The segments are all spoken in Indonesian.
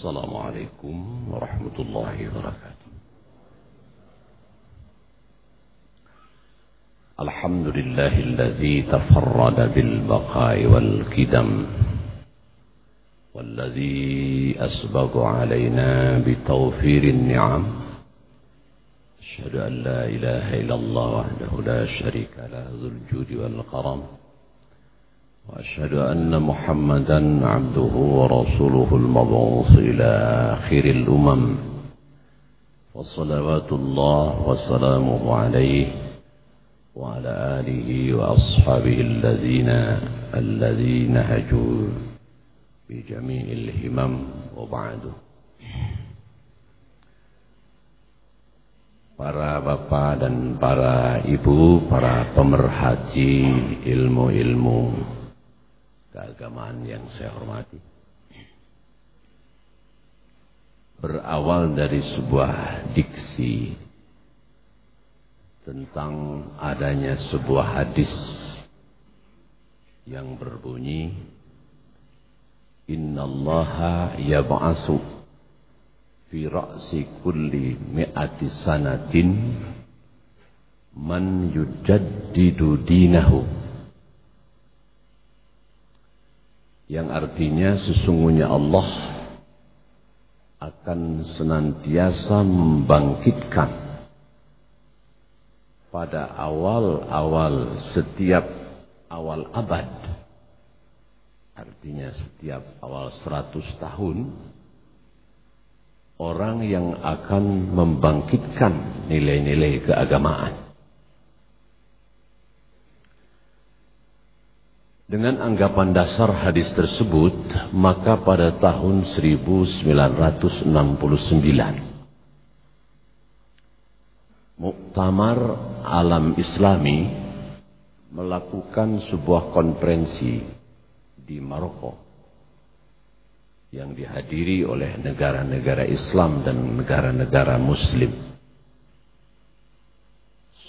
السلام عليكم ورحمة الله وبركاته. الحمد لله الذي تفرد بالبقاء والكدم والذي أسبق علينا بتوفير النعم. أشهد أن لا إله إلا الله وحده لا شريك له ذو الجود والكرم وأشهد أن محمدا عبده ورسوله المبعوث إلى آخر الأمم. وصلوات الله وسلامه عليه وعلى آله وأصحابه الذين الذين هجوا بجميع الهمم وبعد. Para bapak dan para ibu, para pemerhati ilmu-ilmu. Keagamaan yang saya hormati. Berawal dari sebuah diksi tentang adanya sebuah hadis yang berbunyi Innallaha yab'asu fi ra'si kulli mi'ati sanatin man yujaddidu dinahu yang artinya sesungguhnya Allah akan senantiasa membangkitkan pada awal-awal setiap awal abad artinya setiap awal seratus tahun orang yang akan membangkitkan nilai-nilai keagamaan Dengan anggapan dasar hadis tersebut, maka pada tahun 1969, Muktamar Alam Islami melakukan sebuah konferensi di Maroko yang dihadiri oleh negara-negara Islam dan negara-negara Muslim.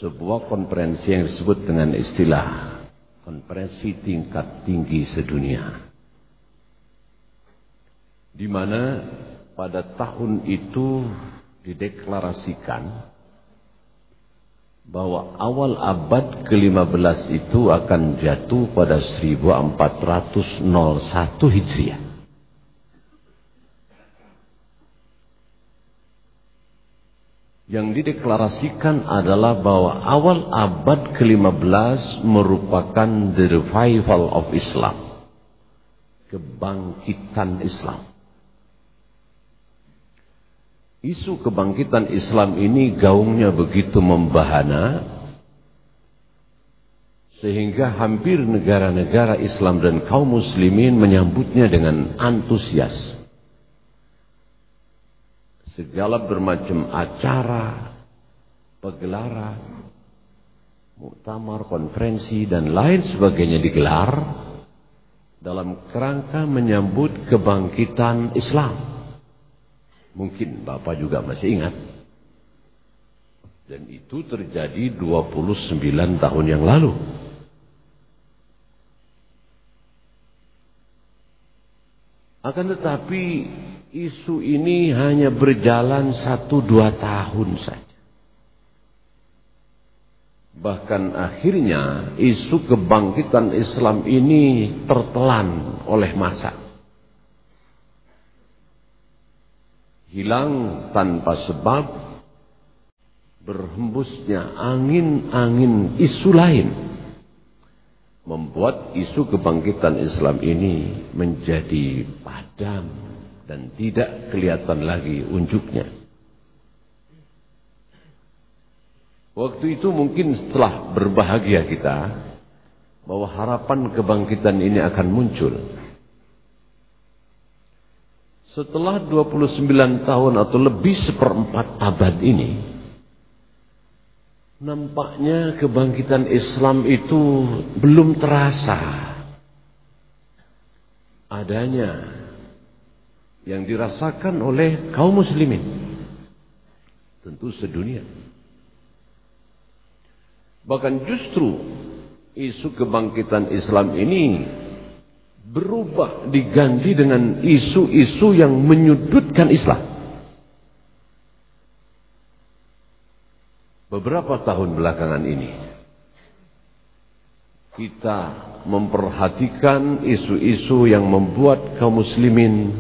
Sebuah konferensi yang disebut dengan istilah konferensi tingkat tinggi sedunia. Di mana pada tahun itu dideklarasikan bahwa awal abad ke-15 itu akan jatuh pada 1401 Hijriah. Yang dideklarasikan adalah bahwa awal abad ke-15 merupakan the revival of Islam. Kebangkitan Islam. Isu kebangkitan Islam ini gaungnya begitu membahana sehingga hampir negara-negara Islam dan kaum muslimin menyambutnya dengan antusias segala bermacam acara, pegelaran, muktamar, konferensi dan lain sebagainya digelar dalam kerangka menyambut kebangkitan Islam. Mungkin Bapak juga masih ingat. Dan itu terjadi 29 tahun yang lalu. Akan tetapi isu ini hanya berjalan satu dua tahun saja. Bahkan akhirnya isu kebangkitan Islam ini tertelan oleh masa. Hilang tanpa sebab berhembusnya angin-angin isu lain membuat isu kebangkitan Islam ini menjadi padam dan tidak kelihatan lagi unjuknya. Waktu itu mungkin setelah berbahagia kita bahwa harapan kebangkitan ini akan muncul. Setelah 29 tahun atau lebih seperempat abad ini, nampaknya kebangkitan Islam itu belum terasa adanya yang dirasakan oleh kaum muslimin. Tentu sedunia. Bahkan justru isu kebangkitan Islam ini berubah diganti dengan isu-isu yang menyudutkan Islam. Beberapa tahun belakangan ini kita memperhatikan isu-isu yang membuat kaum muslimin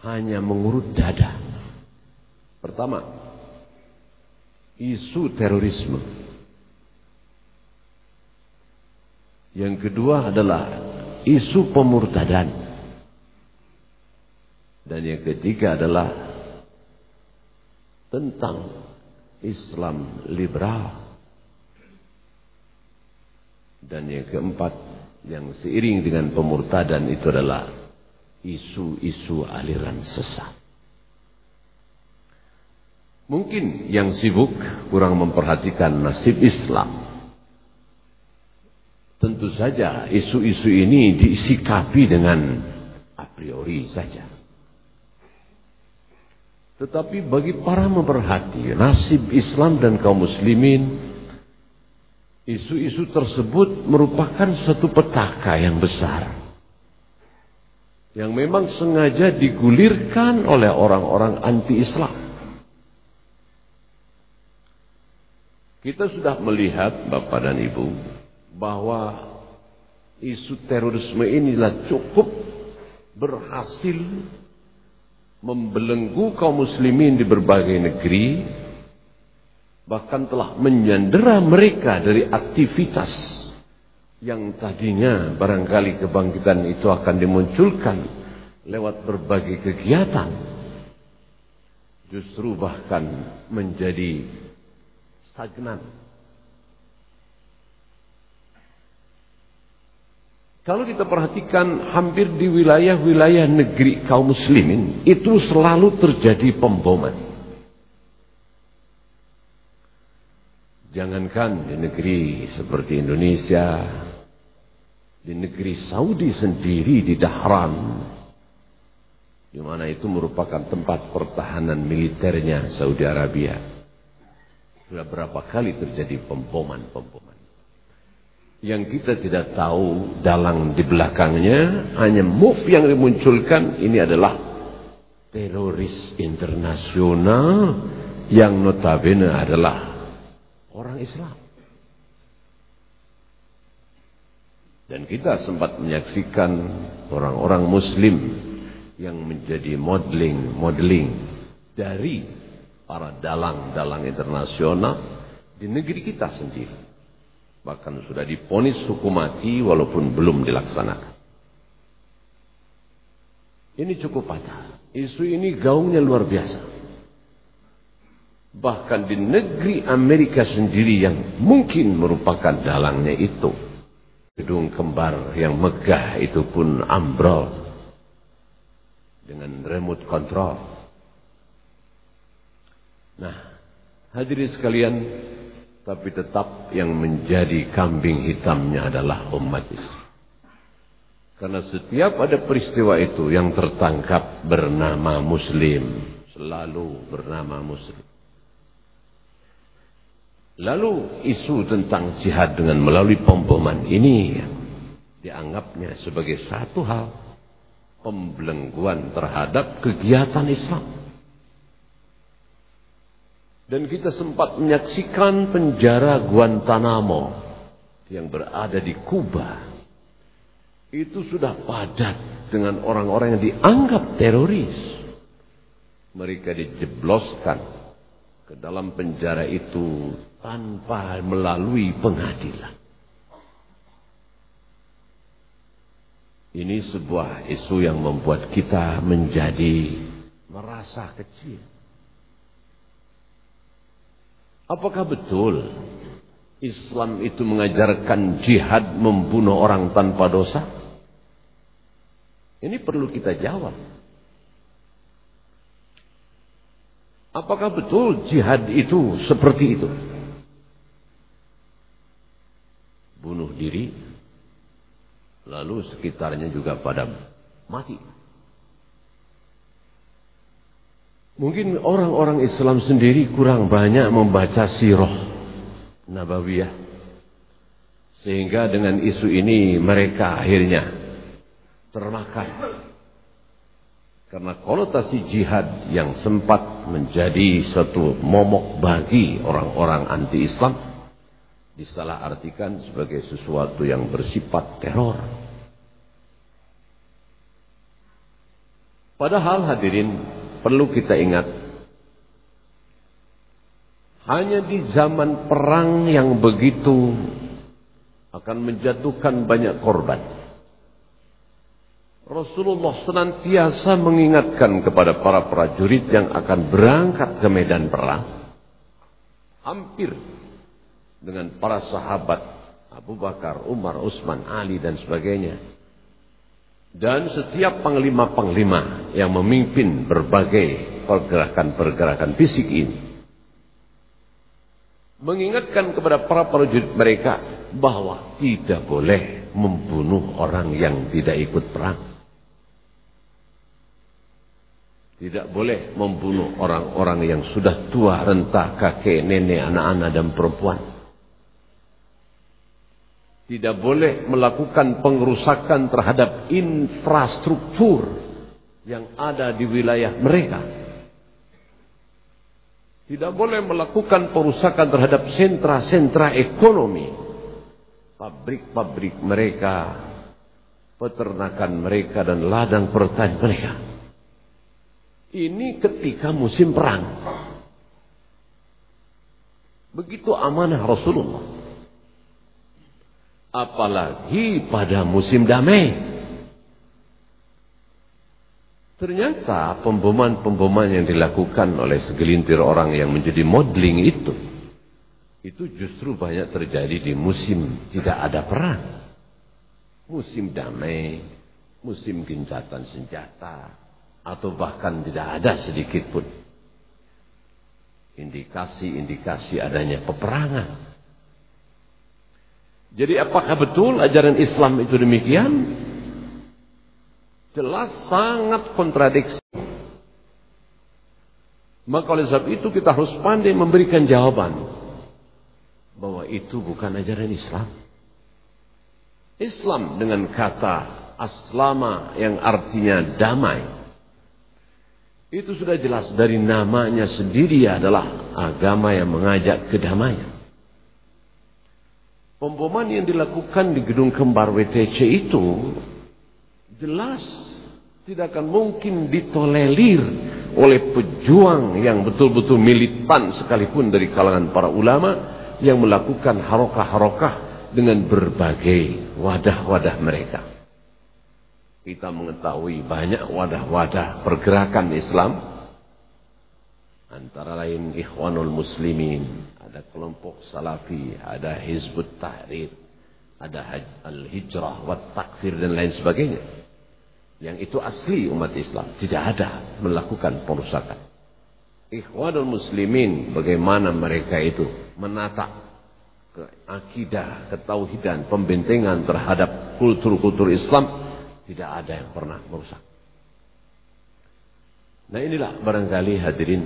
hanya mengurut dada. Pertama, isu terorisme. Yang kedua adalah isu pemurtadan. Dan yang ketiga adalah tentang Islam liberal. Dan yang keempat, yang seiring dengan pemurtadan itu adalah isu-isu aliran sesat. Mungkin yang sibuk kurang memperhatikan nasib Islam. Tentu saja isu-isu ini disikapi dengan a priori saja. Tetapi bagi para memerhati nasib Islam dan kaum muslimin, isu-isu tersebut merupakan satu petaka yang besar. Yang memang sengaja digulirkan oleh orang-orang anti-Islam. Kita sudah melihat Bapak dan Ibu bahwa isu terorisme inilah cukup berhasil membelenggu kaum muslimin di berbagai negeri bahkan telah menyandera mereka dari aktivitas yang tadinya barangkali kebangkitan itu akan dimunculkan lewat berbagai kegiatan justru bahkan menjadi stagnan Kalau kita perhatikan hampir di wilayah-wilayah negeri kaum muslimin itu selalu terjadi pemboman. Jangankan di negeri seperti Indonesia, di negeri Saudi sendiri di Dahran, di mana itu merupakan tempat pertahanan militernya Saudi Arabia. Sudah berapa kali terjadi pemboman-pemboman yang kita tidak tahu dalang di belakangnya hanya move yang dimunculkan ini adalah teroris internasional yang notabene adalah orang Islam dan kita sempat menyaksikan orang-orang muslim yang menjadi modeling modeling dari para dalang-dalang internasional di negeri kita sendiri Bahkan sudah diponis hukum mati walaupun belum dilaksanakan. Ini cukup patah. Isu ini gaungnya luar biasa. Bahkan di negeri Amerika sendiri yang mungkin merupakan dalangnya itu. Gedung kembar yang megah itu pun ambrol. Dengan remote control. Nah, hadirin sekalian, tapi tetap yang menjadi kambing hitamnya adalah umat Islam. Karena setiap ada peristiwa itu yang tertangkap bernama Muslim. Selalu bernama Muslim. Lalu isu tentang jihad dengan melalui pemboman ini dianggapnya sebagai satu hal pembelengguan terhadap kegiatan Islam. Dan kita sempat menyaksikan penjara Guantanamo yang berada di Kuba. Itu sudah padat dengan orang-orang yang dianggap teroris. Mereka dijebloskan ke dalam penjara itu tanpa melalui pengadilan. Ini sebuah isu yang membuat kita menjadi merasa kecil. Apakah betul Islam itu mengajarkan jihad membunuh orang tanpa dosa? Ini perlu kita jawab. Apakah betul jihad itu seperti itu? Bunuh diri, lalu sekitarnya juga pada mati. Mungkin orang-orang Islam sendiri kurang banyak membaca sirah Nabawiyah. Sehingga dengan isu ini mereka akhirnya termakan. Karena konotasi jihad yang sempat menjadi satu momok bagi orang-orang anti-Islam disalahartikan sebagai sesuatu yang bersifat teror. Padahal hadirin perlu kita ingat hanya di zaman perang yang begitu akan menjatuhkan banyak korban. Rasulullah senantiasa mengingatkan kepada para prajurit yang akan berangkat ke medan perang. Hampir dengan para sahabat Abu Bakar, Umar, Utsman, Ali dan sebagainya. Dan setiap panglima-panglima yang memimpin berbagai pergerakan-pergerakan fisik ini mengingatkan kepada para prajurit mereka bahwa tidak boleh membunuh orang yang tidak ikut perang. Tidak boleh membunuh orang-orang yang sudah tua, renta, kakek, nenek, anak-anak dan perempuan. Tidak boleh melakukan pengerusakan terhadap infrastruktur yang ada di wilayah mereka. Tidak boleh melakukan perusakan terhadap sentra-sentra ekonomi. Pabrik-pabrik mereka, peternakan mereka dan ladang pertanian mereka. Ini ketika musim perang. Begitu amanah Rasulullah. Apalagi pada musim damai. Ternyata pemboman-pemboman yang dilakukan oleh segelintir orang yang menjadi modeling itu. Itu justru banyak terjadi di musim tidak ada perang. Musim damai, musim gencatan senjata. Atau bahkan tidak ada sedikit pun. Indikasi-indikasi adanya peperangan. Jadi apakah betul ajaran Islam itu demikian? Jelas sangat kontradiksi. Maka oleh sebab itu kita harus pandai memberikan jawaban. Bahwa itu bukan ajaran Islam. Islam dengan kata aslama yang artinya damai. Itu sudah jelas dari namanya sendiri adalah agama yang mengajak kedamaian. Pemboman yang dilakukan di gedung kembar WTC itu jelas tidak akan mungkin ditolerir oleh pejuang yang betul-betul militan sekalipun dari kalangan para ulama yang melakukan harokah-harokah dengan berbagai wadah-wadah mereka. Kita mengetahui banyak wadah-wadah pergerakan Islam. Antara lain Ikhwanul Muslimin, ada kelompok Salafi, ada Hizbut Tahrir, ada Al-Hijrah, Wat Takfir dan lain sebagainya. Yang itu asli umat Islam. Tidak ada melakukan perusakan. Ikhwanul muslimin bagaimana mereka itu menata ke akidah, ketauhidan, pembentengan terhadap kultur-kultur Islam. Tidak ada yang pernah merusak. Nah inilah barangkali hadirin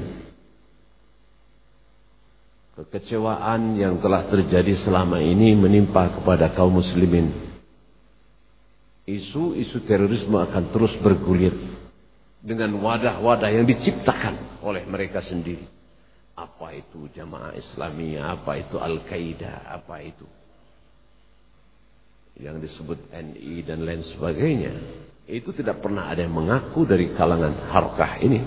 kekecewaan yang telah terjadi selama ini menimpa kepada kaum muslimin Isu-isu terorisme akan terus bergulir dengan wadah-wadah yang diciptakan oleh mereka sendiri. Apa itu jamaah Islamiyah, apa itu Al-Qaeda, apa itu yang disebut NI dan lain sebagainya. Itu tidak pernah ada yang mengaku dari kalangan harkah ini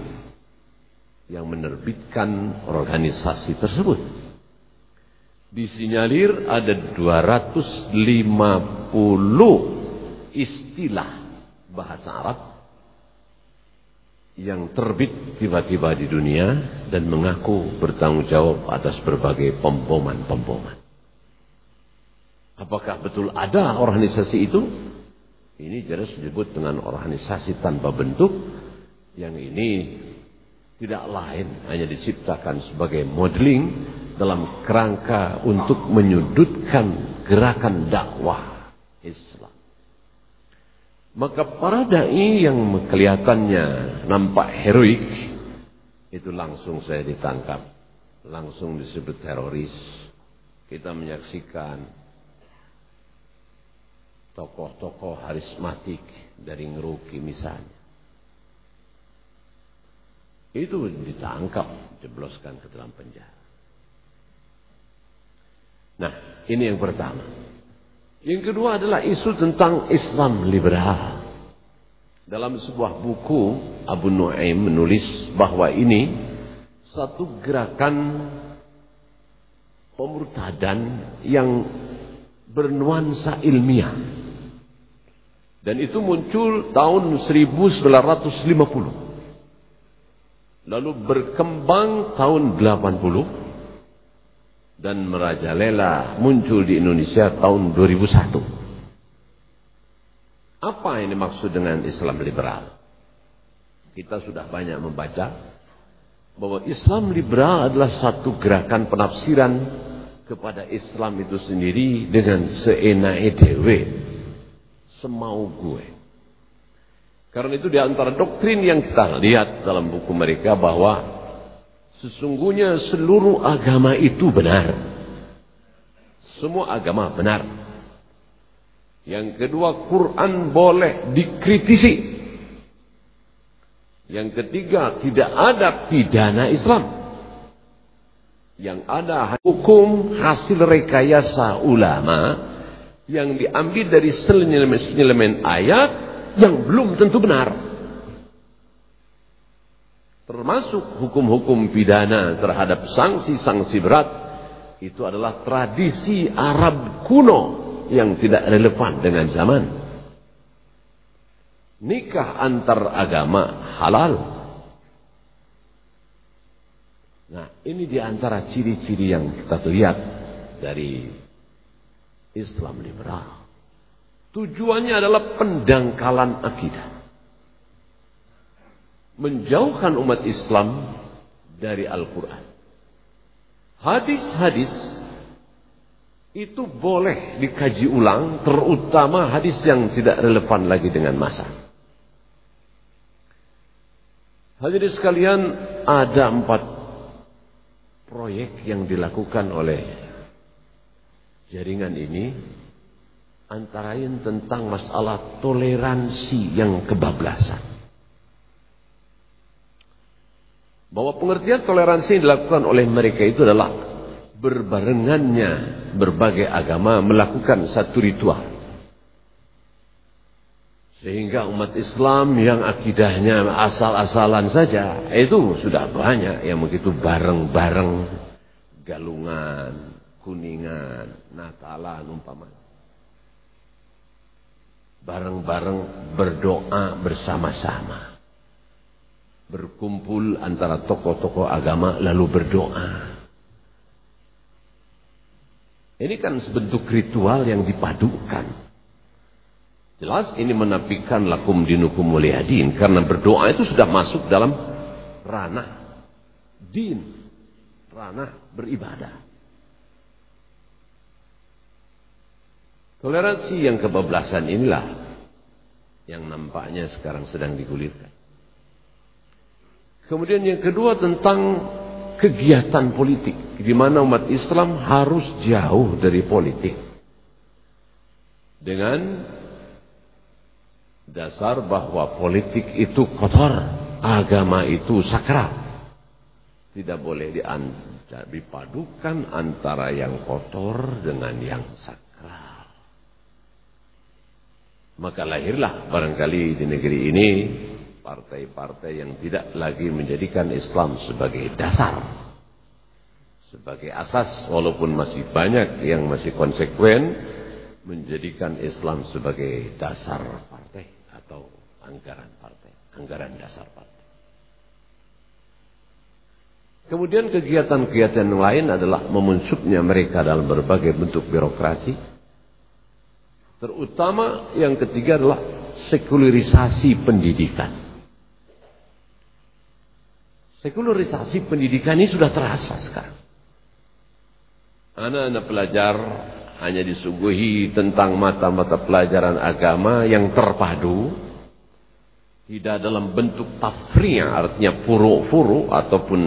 yang menerbitkan organisasi tersebut. Disinyalir ada 250 istilah bahasa Arab yang terbit tiba-tiba di dunia dan mengaku bertanggung jawab atas berbagai pemboman-pemboman. Apakah betul ada organisasi itu? Ini jelas disebut dengan organisasi tanpa bentuk yang ini tidak lain hanya diciptakan sebagai modeling dalam kerangka untuk menyudutkan gerakan dakwah Islam. Maka para dai yang kelihatannya nampak heroik itu langsung saya ditangkap, langsung disebut teroris. Kita menyaksikan tokoh-tokoh harismatik dari Ngeruki misalnya. Itu ditangkap, jebloskan ke dalam penjara. Nah, ini yang pertama. Yang kedua adalah isu tentang Islam liberal. Dalam sebuah buku, Abu Nuaim menulis bahwa ini satu gerakan pemurtadan yang bernuansa ilmiah. Dan itu muncul tahun 1950. Lalu berkembang tahun 80 dan merajalela muncul di Indonesia tahun 2001. Apa ini maksud dengan Islam liberal? Kita sudah banyak membaca bahwa Islam liberal adalah satu gerakan penafsiran kepada Islam itu sendiri dengan seenak dewe semau gue. Karena itu di antara doktrin yang kita lihat dalam buku mereka bahwa sesungguhnya seluruh agama itu benar. Semua agama benar. Yang kedua, Quran boleh dikritisi. Yang ketiga, tidak ada pidana Islam. Yang ada hukum hasil rekayasa ulama yang diambil dari selemen ayat yang belum tentu benar. Termasuk hukum-hukum pidana terhadap sanksi-sanksi berat itu adalah tradisi Arab kuno yang tidak relevan dengan zaman. Nikah antar agama halal Nah, ini di antara ciri-ciri yang kita lihat dari Islam liberal. Tujuannya adalah pendangkalan akidah. Menjauhkan umat Islam dari Al-Quran. Hadis-hadis itu boleh dikaji ulang, terutama hadis yang tidak relevan lagi dengan masa. Hadirin sekalian, ada empat proyek yang dilakukan oleh jaringan ini antara lain tentang masalah toleransi yang kebablasan. Bahwa pengertian toleransi yang dilakukan oleh mereka itu adalah berbarengannya berbagai agama melakukan satu ritual. Sehingga umat Islam yang akidahnya asal-asalan saja itu sudah banyak yang begitu bareng-bareng galungan, kuningan, natalan umpama. Bareng-bareng berdoa bersama-sama. Berkumpul antara tokoh-tokoh agama lalu berdoa. Ini kan sebentuk ritual yang dipadukan. Jelas ini menafikan lakum dinukum muliyadin. Karena berdoa itu sudah masuk dalam ranah din. Ranah beribadah. Toleransi yang kebablasan inilah yang nampaknya sekarang sedang digulirkan. Kemudian yang kedua tentang kegiatan politik. Di mana umat Islam harus jauh dari politik. Dengan dasar bahwa politik itu kotor, agama itu sakral. Tidak boleh dipadukan antara yang kotor dengan yang sakral. Maka lahirlah barangkali di negeri ini partai-partai yang tidak lagi menjadikan Islam sebagai dasar. Sebagai asas walaupun masih banyak yang masih konsekuen menjadikan Islam sebagai dasar partai atau anggaran partai, anggaran dasar partai. Kemudian kegiatan-kegiatan lain adalah memunsubnya mereka dalam berbagai bentuk birokrasi. Terutama yang ketiga adalah sekularisasi pendidikan. Sekularisasi pendidikan ini sudah terasa sekarang. Anak-anak pelajar hanya disuguhi tentang mata-mata pelajaran agama yang terpadu tidak dalam bentuk tafriya artinya furu-furu ataupun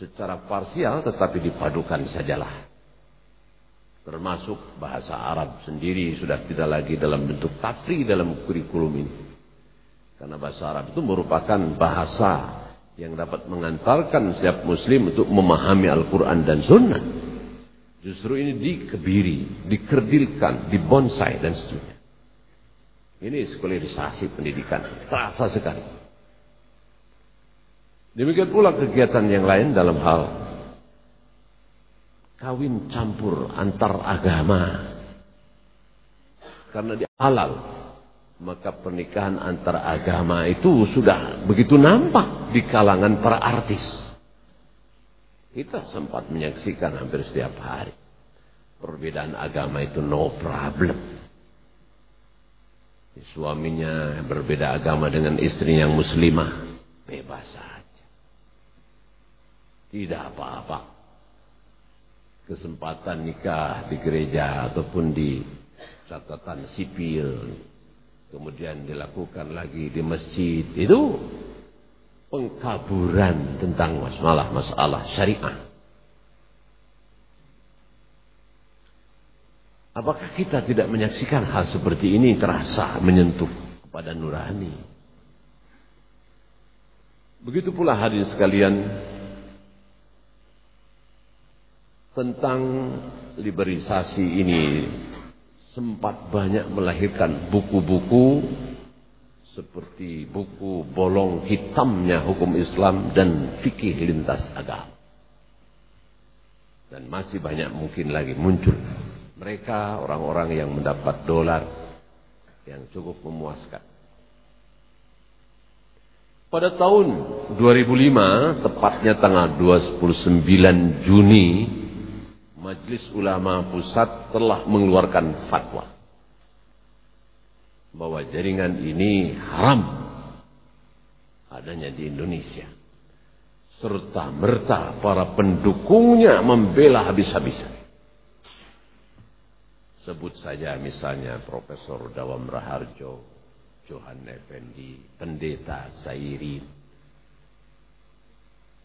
secara parsial tetapi dipadukan sajalah Termasuk bahasa Arab sendiri sudah tidak lagi dalam bentuk tafri dalam kurikulum ini. Karena bahasa Arab itu merupakan bahasa yang dapat mengantarkan setiap muslim untuk memahami Al-Quran dan Sunnah. Justru ini dikebiri, dikerdilkan, dibonsai dan seterusnya. Ini sekularisasi pendidikan. Terasa sekali. Demikian pula kegiatan yang lain dalam hal kawin campur antar agama. Karena dia halal. Maka pernikahan antar agama itu sudah begitu nampak di kalangan para artis. Kita sempat menyaksikan hampir setiap hari. Perbedaan agama itu no problem. Suaminya berbeda agama dengan istri yang muslimah. Bebas saja. Tidak apa-apa kesempatan nikah di gereja ataupun di catatan sipil. Kemudian dilakukan lagi di masjid. Itu pengkaburan tentang masalah-masalah syariah. Apakah kita tidak menyaksikan hal seperti ini terasa menyentuh kepada nurani? Begitu pula hadirin sekalian tentang liberalisasi ini sempat banyak melahirkan buku-buku seperti buku bolong hitamnya hukum Islam dan fikih lintas agama. Dan masih banyak mungkin lagi muncul. Mereka orang-orang yang mendapat dolar yang cukup memuaskan. Pada tahun 2005, tepatnya tanggal 29 Juni Majelis Ulama Pusat telah mengeluarkan fatwa bahwa jaringan ini haram adanya di Indonesia serta merta para pendukungnya membela habis-habisan. Sebut saja misalnya Profesor Dawam Raharjo, Johan Effendi, Pendeta Sairi,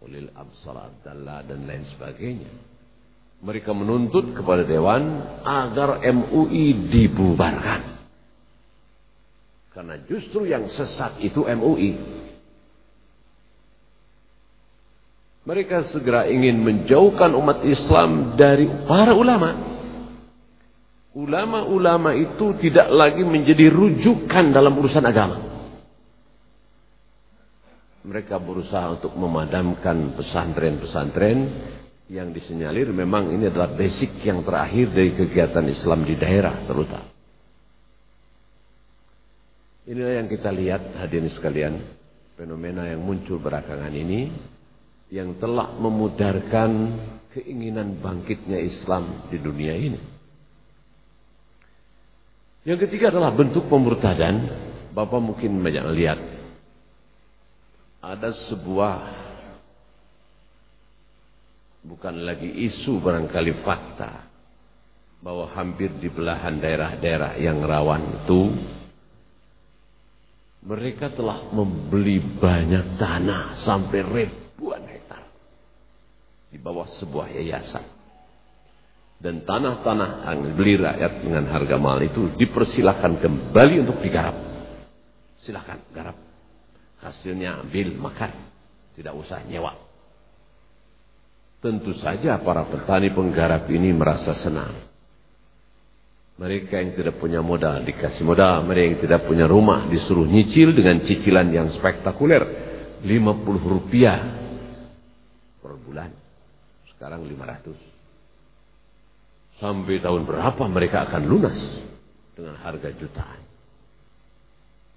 Ulil Absal Abdallah dan lain sebagainya. Mereka menuntut kepada Dewan agar MUI dibubarkan. Karena justru yang sesat itu MUI. Mereka segera ingin menjauhkan umat Islam dari para ulama. Ulama-ulama itu tidak lagi menjadi rujukan dalam urusan agama. Mereka berusaha untuk memadamkan pesantren-pesantren yang disenyalir memang ini adalah basic yang terakhir dari kegiatan Islam di daerah terutama. Inilah yang kita lihat hadirin sekalian, fenomena yang muncul belakangan ini yang telah memudarkan keinginan bangkitnya Islam di dunia ini. Yang ketiga adalah bentuk pemurtadan. Bapak mungkin banyak lihat ada sebuah bukan lagi isu barangkali fakta bahwa hampir di belahan daerah-daerah yang rawan itu mereka telah membeli banyak tanah sampai ribuan hektar di bawah sebuah yayasan. Dan tanah-tanah yang dibeli rakyat dengan harga mahal itu dipersilahkan kembali untuk digarap. Silahkan garap. Hasilnya ambil makan. Tidak usah nyewa Tentu saja para petani penggarap ini merasa senang. Mereka yang tidak punya modal dikasih modal. Mereka yang tidak punya rumah disuruh nyicil dengan cicilan yang spektakuler. 50 rupiah per bulan. Sekarang 500. Sampai tahun berapa mereka akan lunas dengan harga jutaan.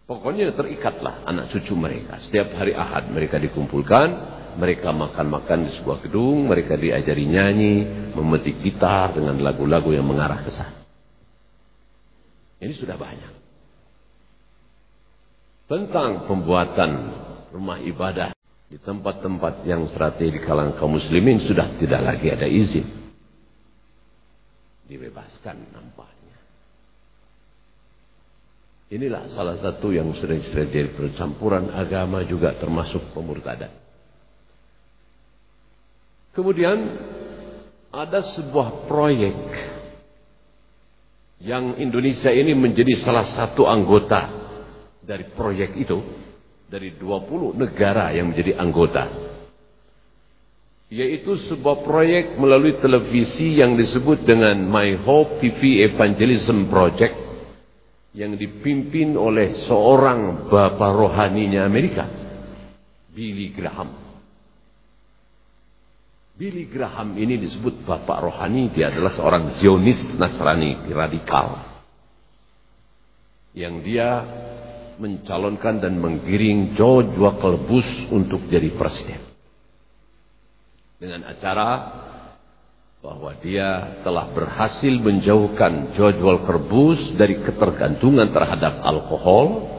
Pokoknya terikatlah anak cucu mereka. Setiap hari ahad mereka dikumpulkan mereka makan-makan di sebuah gedung, mereka diajari nyanyi, memetik gitar dengan lagu-lagu yang mengarah ke sana. Ini sudah banyak. Tentang pembuatan rumah ibadah di tempat-tempat yang strategi di kalangan kaum muslimin sudah tidak lagi ada izin. Dibebaskan nampaknya. Inilah salah satu yang sering terjadi percampuran agama juga termasuk pemurtadan. Kemudian ada sebuah proyek yang Indonesia ini menjadi salah satu anggota dari proyek itu dari 20 negara yang menjadi anggota. Yaitu sebuah proyek melalui televisi yang disebut dengan My Hope TV Evangelism Project yang dipimpin oleh seorang bapak rohaninya Amerika Billy Graham Billy Graham ini disebut bapak rohani, dia adalah seorang Zionis Nasrani radikal. Yang dia mencalonkan dan menggiring George Walker Bush untuk jadi presiden. Dengan acara bahwa dia telah berhasil menjauhkan George Walker Bush dari ketergantungan terhadap alkohol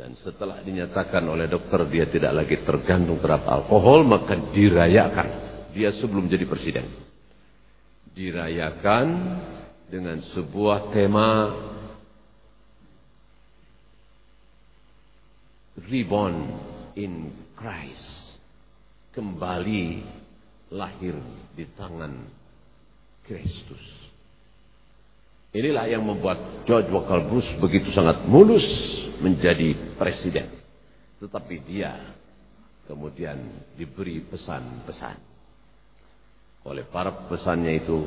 dan setelah dinyatakan oleh dokter dia tidak lagi tergantung terhadap alkohol maka dirayakan dia sebelum jadi presiden. Dirayakan dengan sebuah tema Reborn in Christ. Kembali lahir di tangan Kristus. Inilah yang membuat George Walker Bush begitu sangat mulus menjadi presiden. Tetapi dia kemudian diberi pesan-pesan oleh para pesannya itu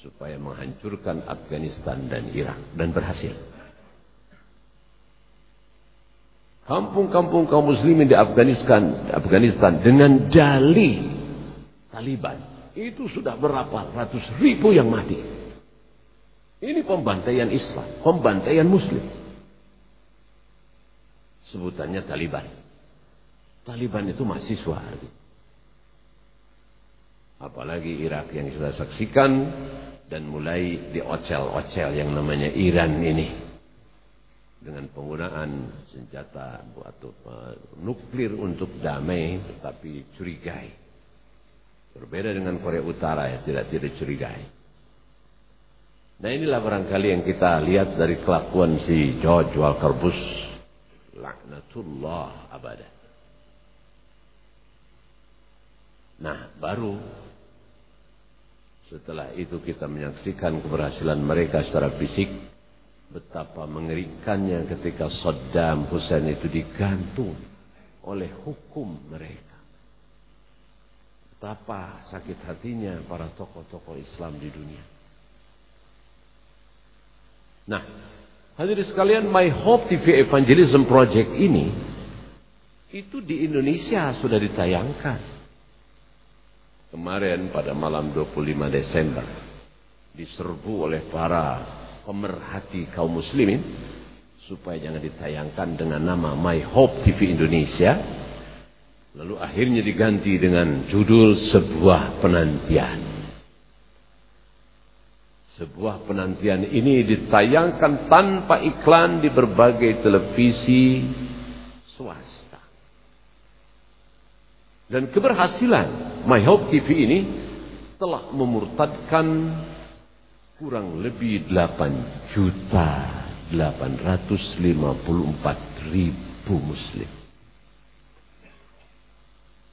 supaya menghancurkan Afghanistan dan Irak dan berhasil. Kampung-kampung kaum muslimin di Afghanistan, Afghanistan dengan dalih Taliban itu sudah berapa ratus ribu yang mati. Ini pembantaian Islam, pembantaian Muslim. Sebutannya Taliban. Taliban itu mahasiswa. Artinya. Apalagi Irak yang sudah saksikan dan mulai diocel-ocel yang namanya Iran ini dengan penggunaan senjata atau uh, nuklir untuk damai tetapi curigai. Berbeda dengan Korea Utara ya tidak tidak curigai. Nah inilah barangkali yang kita lihat dari kelakuan si George Walker Bush. Laknatullah abada. Nah baru setelah itu kita menyaksikan keberhasilan mereka secara fisik. Betapa mengerikannya ketika Saddam Hussein itu digantung oleh hukum mereka. Betapa sakit hatinya para tokoh-tokoh Islam di dunia. Nah, hadirin sekalian, My Hope TV Evangelism Project ini itu di Indonesia sudah ditayangkan. Kemarin pada malam 25 Desember diserbu oleh para pemerhati kaum muslimin supaya jangan ditayangkan dengan nama My Hope TV Indonesia. Lalu akhirnya diganti dengan judul sebuah penantian. Sebuah penantian ini ditayangkan tanpa iklan di berbagai televisi swasta. Dan keberhasilan My Hope TV ini telah memurtadkan kurang lebih 8 juta 854 ribu muslim.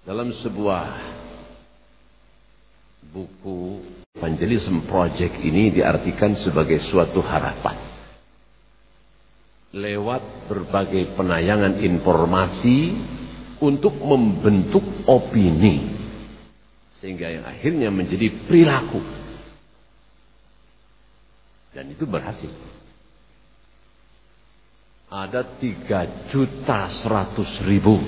Dalam sebuah buku Evangelism Project ini diartikan sebagai suatu harapan. Lewat berbagai penayangan informasi untuk membentuk opini. Sehingga yang akhirnya menjadi perilaku. Dan itu berhasil. Ada tiga juta seratus ribu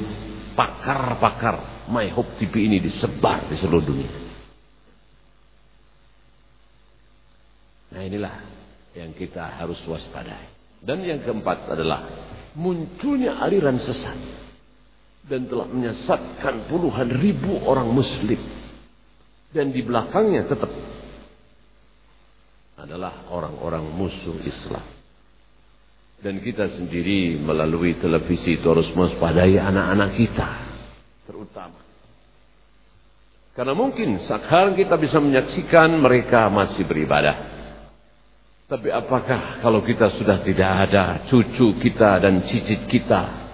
pakar-pakar My Hope TV ini disebar di seluruh dunia. Nah inilah yang kita harus waspadai. Dan yang keempat adalah munculnya aliran sesat dan telah menyesatkan puluhan ribu orang muslim. Dan di belakangnya tetap adalah orang-orang musuh Islam. Dan kita sendiri melalui televisi terus mewaspadai anak-anak kita terutama. Karena mungkin sekarang kita bisa menyaksikan mereka masih beribadah. Tapi apakah kalau kita sudah tidak ada cucu kita dan cicit kita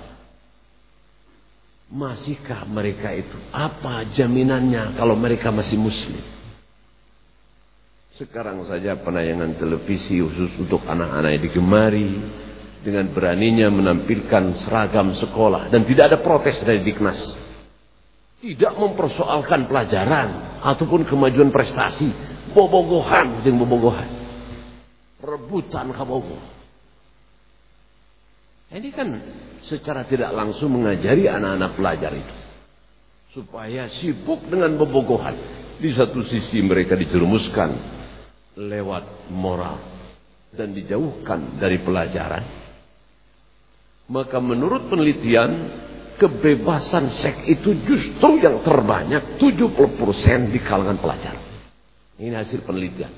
Masihkah mereka itu? Apa jaminannya kalau mereka masih muslim? Sekarang saja penayangan televisi khusus untuk anak-anak yang digemari dengan beraninya menampilkan seragam sekolah dan tidak ada protes dari Diknas. Tidak mempersoalkan pelajaran ataupun kemajuan prestasi, bobogohan dengan bobogohan. Rebutan kabogo. Ini kan secara tidak langsung mengajari anak-anak pelajar itu. Supaya sibuk dengan bobogohan. Di satu sisi mereka dijerumuskan lewat moral dan dijauhkan dari pelajaran. Maka menurut penelitian kebebasan seks itu justru yang terbanyak 70% di kalangan pelajar. Ini hasil penelitian.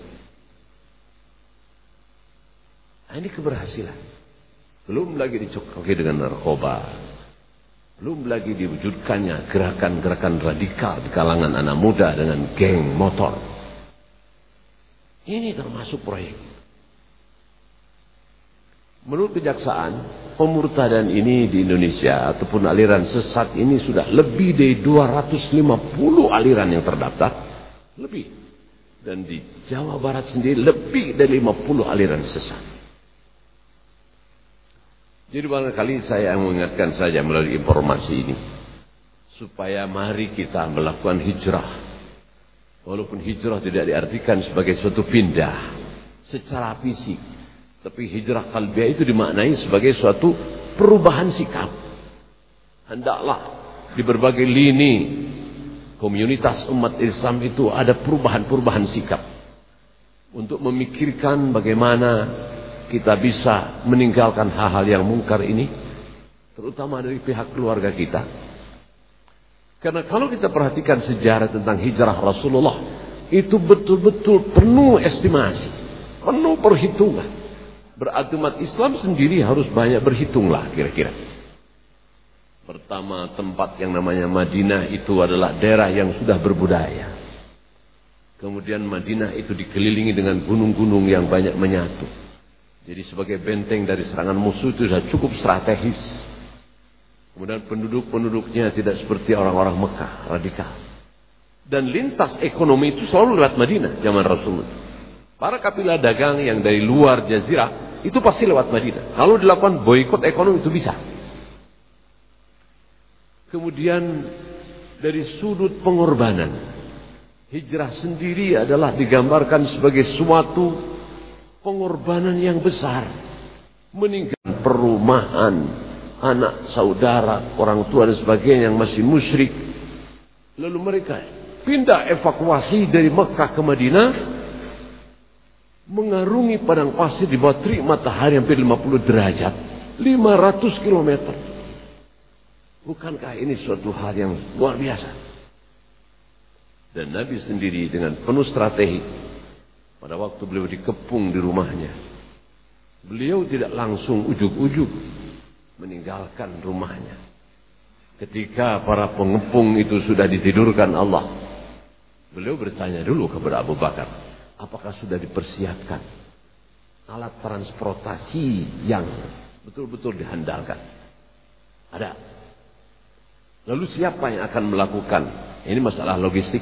Nah, ini keberhasilan belum lagi dicokoki dengan narkoba belum lagi diwujudkannya gerakan-gerakan radikal di kalangan anak muda dengan geng motor ini termasuk proyek. Menurut kejaksaan, pemurtadan ini di Indonesia ataupun aliran sesat ini sudah lebih dari 250 aliran yang terdaftar. Lebih. Dan di Jawa Barat sendiri lebih dari 50 aliran sesat. Jadi barangkali saya mengingatkan saja melalui informasi ini. Supaya mari kita melakukan hijrah Walaupun hijrah tidak diartikan sebagai suatu pindah secara fisik. Tapi hijrah kalbiah itu dimaknai sebagai suatu perubahan sikap. Hendaklah di berbagai lini komunitas umat Islam itu ada perubahan-perubahan sikap. Untuk memikirkan bagaimana kita bisa meninggalkan hal-hal yang mungkar ini. Terutama dari pihak keluarga kita karena kalau kita perhatikan sejarah tentang hijrah Rasulullah, itu betul-betul penuh estimasi, penuh perhitungan. Berarti Islam sendiri harus banyak berhitunglah kira-kira. Pertama tempat yang namanya Madinah itu adalah daerah yang sudah berbudaya. Kemudian Madinah itu dikelilingi dengan gunung-gunung yang banyak menyatu. Jadi sebagai benteng dari serangan musuh itu sudah cukup strategis. Kemudian penduduk-penduduknya tidak seperti orang-orang Mekah, radikal. Dan lintas ekonomi itu selalu lewat Madinah zaman Rasulullah. Para kapilah dagang yang dari luar jazirah itu pasti lewat Madinah. Kalau dilakukan boykot ekonomi itu bisa. Kemudian dari sudut pengorbanan, hijrah sendiri adalah digambarkan sebagai suatu pengorbanan yang besar. Meninggalkan perumahan, anak, saudara, orang tua dan sebagainya yang masih musyrik. Lalu mereka pindah evakuasi dari Mekah ke Madinah mengarungi padang pasir di bawah terik matahari hampir 50 derajat 500 km bukankah ini suatu hal yang luar biasa dan Nabi sendiri dengan penuh strategi pada waktu beliau dikepung di rumahnya beliau tidak langsung ujuk-ujuk meninggalkan rumahnya. Ketika para pengepung itu sudah ditidurkan Allah, beliau bertanya dulu kepada Abu Bakar, apakah sudah dipersiapkan alat transportasi yang betul-betul dihandalkan? Ada. Lalu siapa yang akan melakukan? Ini masalah logistik.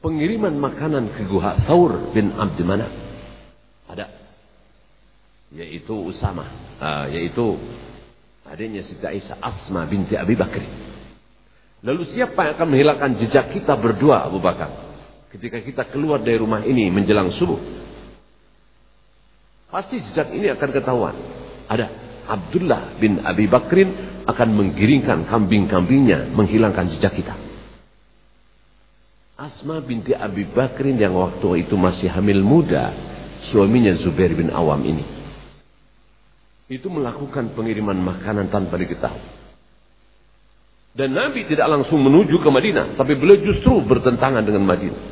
Pengiriman makanan ke Guha Thawr bin Abdi Manaf. Ada yaitu Usama, uh, yaitu adanya Siti Aisyah Asma binti Abi Bakri. Lalu siapa yang akan menghilangkan jejak kita berdua Abu Bakar? Ketika kita keluar dari rumah ini menjelang subuh. Pasti jejak ini akan ketahuan. Ada Abdullah bin Abi Bakrin akan menggiringkan kambing-kambingnya menghilangkan jejak kita. Asma binti Abi Bakrin yang waktu itu masih hamil muda, suaminya Zubair bin Awam ini itu melakukan pengiriman makanan tanpa diketahui. Dan Nabi tidak langsung menuju ke Madinah, tapi beliau justru bertentangan dengan Madinah.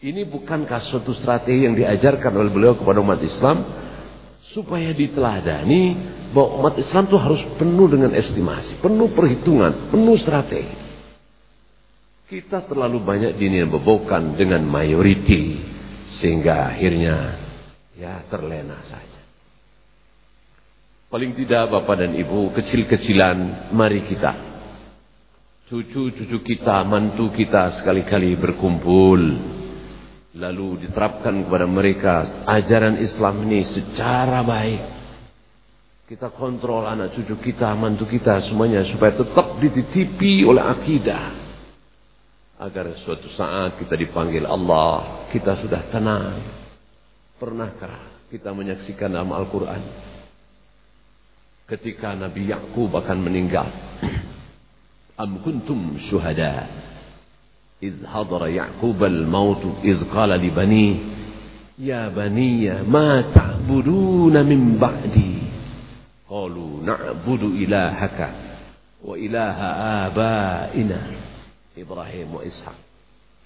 Ini bukankah suatu strategi yang diajarkan oleh beliau kepada umat Islam supaya diteladani bahwa umat Islam itu harus penuh dengan estimasi, penuh perhitungan, penuh strategi. Kita terlalu banyak dinilbobokan dengan mayoriti sehingga akhirnya ya terlena saja. Paling tidak Bapak dan Ibu kecil-kecilan mari kita cucu-cucu kita, mantu kita sekali-kali berkumpul lalu diterapkan kepada mereka ajaran Islam ini secara baik. Kita kontrol anak cucu kita, mantu kita semuanya supaya tetap dititipi oleh akidah. Agar suatu saat kita dipanggil Allah, kita sudah tenang. Pernahkah kita menyaksikan dalam Al-Quran? Ketika Nabi Yakub akan meninggal. Am kuntum syuhada إذ حضر يعقوب الموت إذ قال لبنيه يا بني ما تعبدون من بعدي قالوا نعبد إلهك وإله آبائنا إبراهيم وإسحاق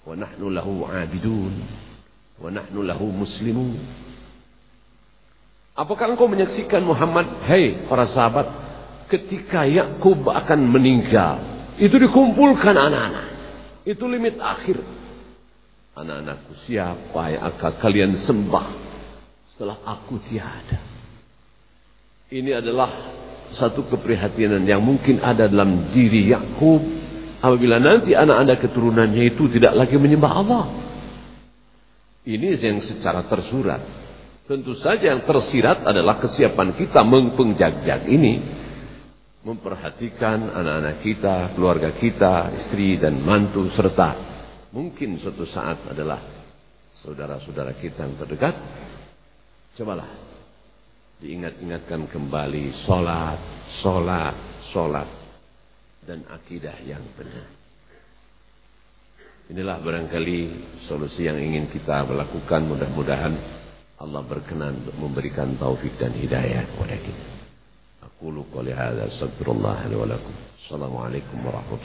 ونحن له عابدون ونحن له مسلمون Apakah engkau menyaksikan Muhammad? Hei para sahabat, ketika Yakub akan meninggal, itu dikumpulkan anak-anak. Itu limit akhir. Anak-anakku siapa yang akan kalian sembah setelah aku tiada. Ini adalah satu keprihatinan yang mungkin ada dalam diri Yakub apabila nanti anak-anak keturunannya itu tidak lagi menyembah Allah. Ini yang secara tersurat. Tentu saja yang tersirat adalah kesiapan kita mengpengjak-jak ini memperhatikan anak-anak kita, keluarga kita, istri dan mantu serta mungkin suatu saat adalah saudara-saudara kita yang terdekat. Cobalah diingat-ingatkan kembali solat, solat, solat dan akidah yang benar. Inilah barangkali solusi yang ingin kita lakukan. Mudah-mudahan Allah berkenan untuk memberikan taufik dan hidayah kepada kita. Aku lu hadza. Assalamualaikum warahmatullahi